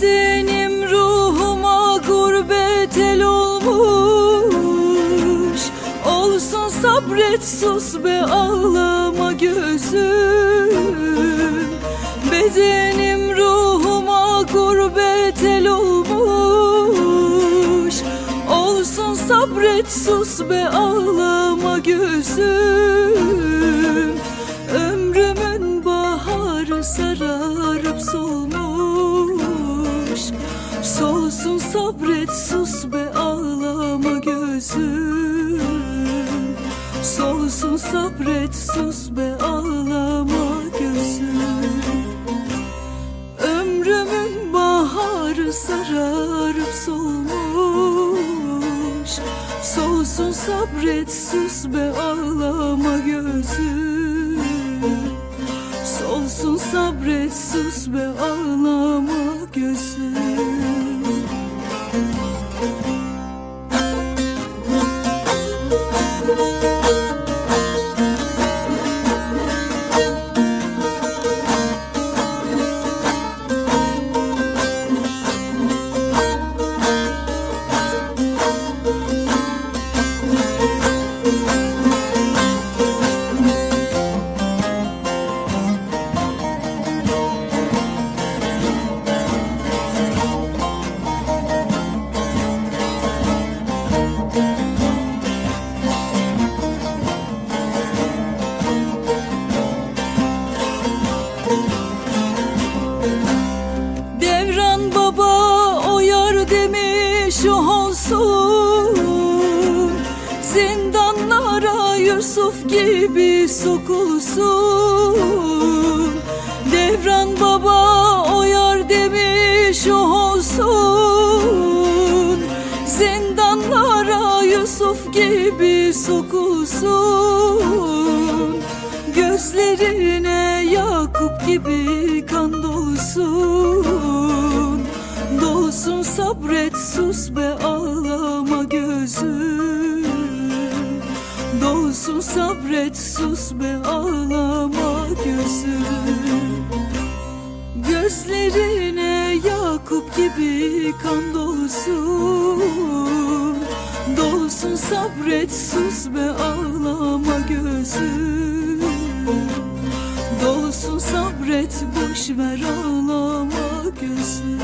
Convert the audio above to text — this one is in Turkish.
Bedenim ruhuma gurbet el olmuş. Olsun sabret sus be ağlama gözüm. Bedenim ruhuma gurbet el olmuş. Olsun sabret sus be ağlama gözüm. Ömrümün baharı sararıp solmuş Solsun sabret sus be ağlama gözüm. Solsun sabret sus be ağlama gözüm. Ömrümün baharı sararıp solmuş. Solsun sabret sus be ağlama gözüm Solsun sabret sus be ağlama gözüm o olsun. Zindanlara Yusuf gibi sokulsun. Devran baba o yar demiş o olsun. Zindanlara Yusuf gibi sokulsun. Gözlerine Yakup gibi kan dolsun. Dolsun sabret sus be ağlama gözüm Dolsun sabret sus be ağlama gözüm Gözlerine Yakup gibi kan dolsun. Dolsun sabret sus be ağlama gözüm Dolsun sabret boş ver ağlama gözüm